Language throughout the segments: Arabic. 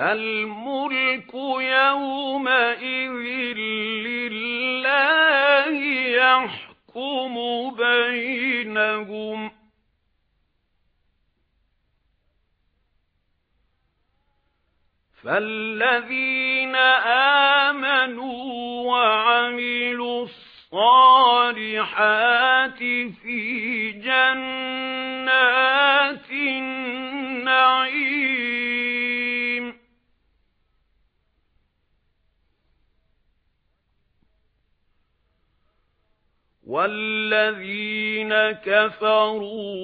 الملك يومئذ لله يحكم بينهم فالذين آمنوا وعملوا الصالحات في جنات وَالَّذِينَ كَفَرُوا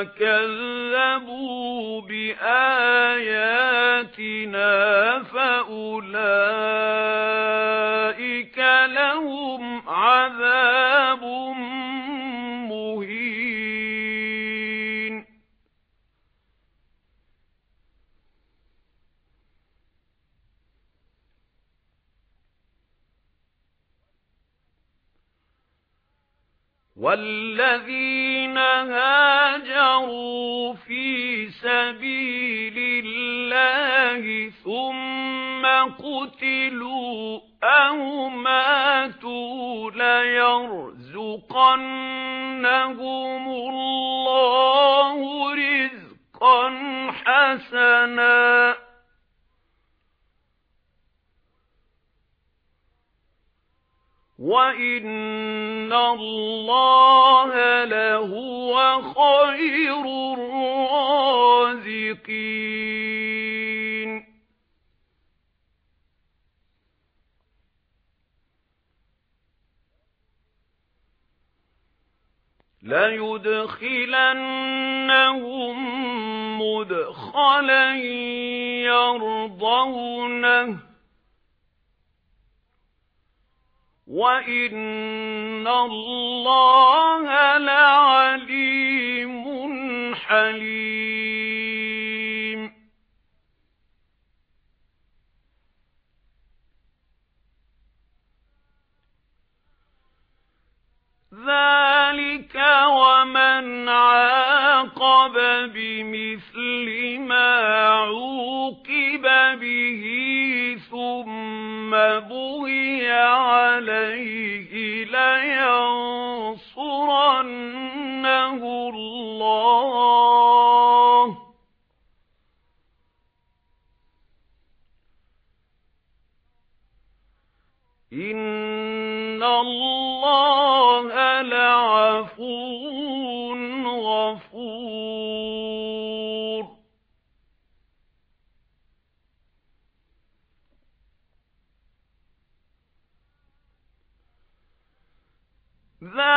وَكَذَّبُوا بِآيَاتِنَا وَالَّذِينَ هَاجَرُوا فِي سَبِيلِ اللَّهِ ثُمَّ قُتِلُوا أَوْ مَاتُوا لَيَرْزُقَنَّهُمُ اللَّهُ رِزْقًا حَسَنًا وَإِنَّ اللَّهَ لَهُوَ خَيْرُ الرَّازِقِينَ لَيُدْخِلَنَّهُم مُّدْخَلًا يَرْضَوْنَهُ وَإِنَّ اللَّهَ لَعَلِيمٌ حَلِيمٌ ذَلِكَ وَمَنْ عَاقَبَ بِمِثْلِ مَا لَيَنصُرَنَّهُ اللَّهُ إِنَّ اللَّهَ لَعَفُوٌّ غَفُورٌ ذَلِكَ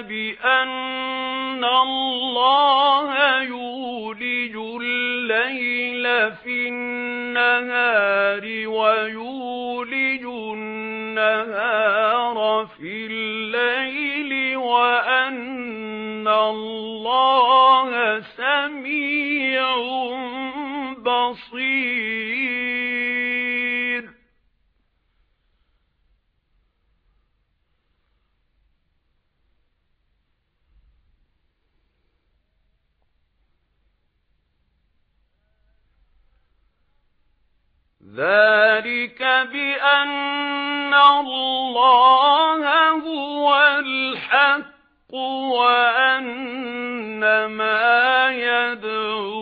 بِأَنَّ اللَّهَ يُولِجُ اللَّيْلَ فِي النَّهَارِ وَيُولِجُ النَّهَارَ فِي اللَّيْلِ ذَلِكَ بِأَنَّ اللَّهَ هُوَ الْحَقُّ وَأَنَّ مَا يَدْعُونَ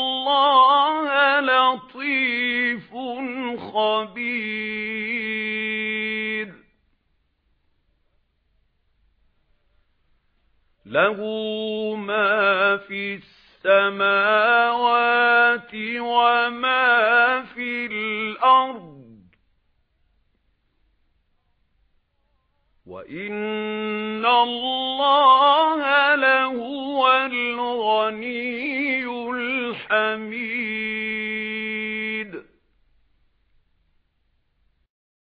لَطِيفٌ خَبِيرٌ. لَهُ مَا فِي السَّمَاوَاتِ وَمَا فِي الْأَرْضِ. وَإِنَّ اللَّهَ لَهُوَ الْغَنِيُّ الْحَمِيدُ.